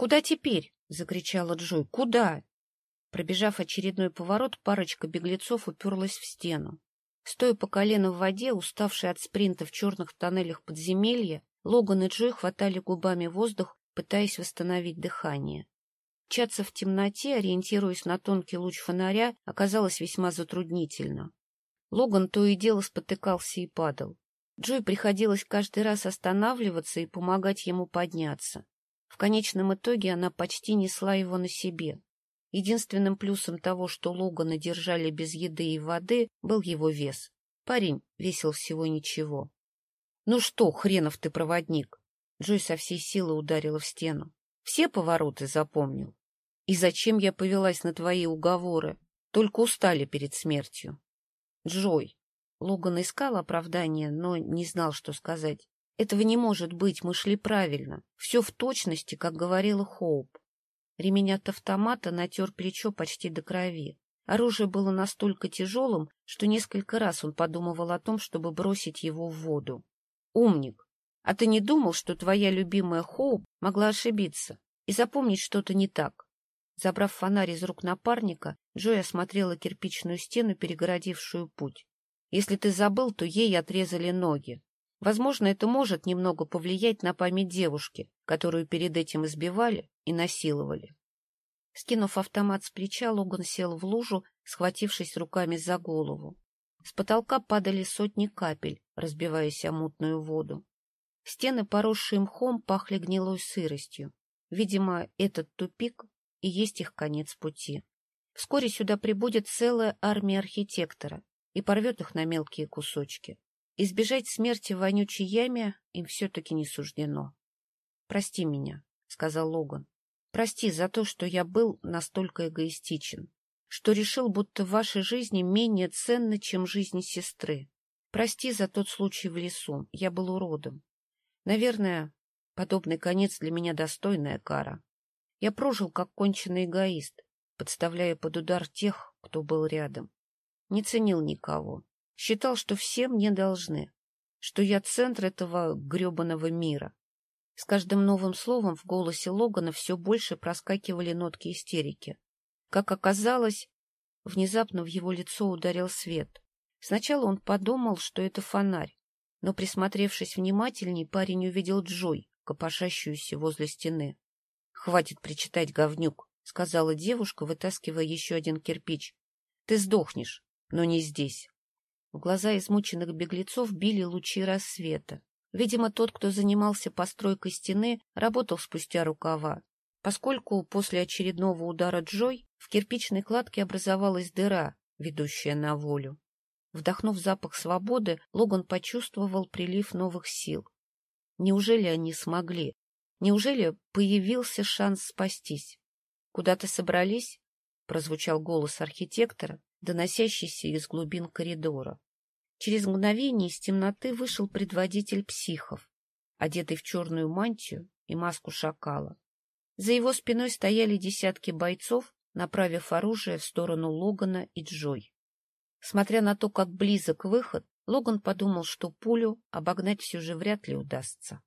Куда теперь? — закричала Джой. — Куда? Пробежав очередной поворот, парочка беглецов уперлась в стену. Стоя по колено в воде, уставшие от спринта в черных тоннелях подземелья, Логан и Джой хватали губами воздух, пытаясь восстановить дыхание. Чаться в темноте, ориентируясь на тонкий луч фонаря, оказалось весьма затруднительно. Логан то и дело спотыкался и падал. Джой приходилось каждый раз останавливаться и помогать ему подняться. Конечном итоге она почти несла его на себе. Единственным плюсом того, что Логана держали без еды и воды, был его вес. Парень весил всего ничего. — Ну что, хренов ты проводник? Джой со всей силы ударила в стену. — Все повороты запомнил. И зачем я повелась на твои уговоры? Только устали перед смертью. — Джой. Логан искал оправдание, но не знал, что сказать. Этого не может быть, мы шли правильно. Все в точности, как говорила Хоуп. Ремень от автомата натер плечо почти до крови. Оружие было настолько тяжелым, что несколько раз он подумывал о том, чтобы бросить его в воду. «Умник! А ты не думал, что твоя любимая Хоуп могла ошибиться и запомнить что-то не так?» Забрав фонарь из рук напарника, Джой осмотрела кирпичную стену, перегородившую путь. «Если ты забыл, то ей отрезали ноги. Возможно, это может немного повлиять на память девушки, которую перед этим избивали и насиловали. Скинув автомат с плеча, Логан сел в лужу, схватившись руками за голову. С потолка падали сотни капель, разбиваясь о мутную воду. Стены, поросшие мхом, пахли гнилой сыростью. Видимо, этот тупик и есть их конец пути. Вскоре сюда прибудет целая армия архитектора и порвет их на мелкие кусочки. Избежать смерти в вонючей яме им все-таки не суждено. — Прости меня, — сказал Логан. — Прости за то, что я был настолько эгоистичен, что решил, будто вашей жизни менее ценно, чем жизнь сестры. Прости за тот случай в лесу, я был уродом. Наверное, подобный конец для меня достойная кара. Я прожил как конченый эгоист, подставляя под удар тех, кто был рядом. Не ценил никого, Считал, что все мне должны, что я центр этого гребаного мира. С каждым новым словом в голосе Логана все больше проскакивали нотки истерики. Как оказалось, внезапно в его лицо ударил свет. Сначала он подумал, что это фонарь, но, присмотревшись внимательней, парень увидел Джой, копошащуюся возле стены. — Хватит причитать, говнюк, — сказала девушка, вытаскивая еще один кирпич. — Ты сдохнешь, но не здесь. В глаза измученных беглецов били лучи рассвета. Видимо, тот, кто занимался постройкой стены, работал спустя рукава, поскольку после очередного удара Джой в кирпичной кладке образовалась дыра, ведущая на волю. Вдохнув запах свободы, Логан почувствовал прилив новых сил. Неужели они смогли? Неужели появился шанс спастись? — Куда-то собрались? — прозвучал голос архитектора, доносящийся из глубин коридора. Через мгновение из темноты вышел предводитель психов, одетый в черную мантию и маску шакала. За его спиной стояли десятки бойцов, направив оружие в сторону Логана и Джой. Смотря на то, как близок выход, Логан подумал, что пулю обогнать все же вряд ли удастся.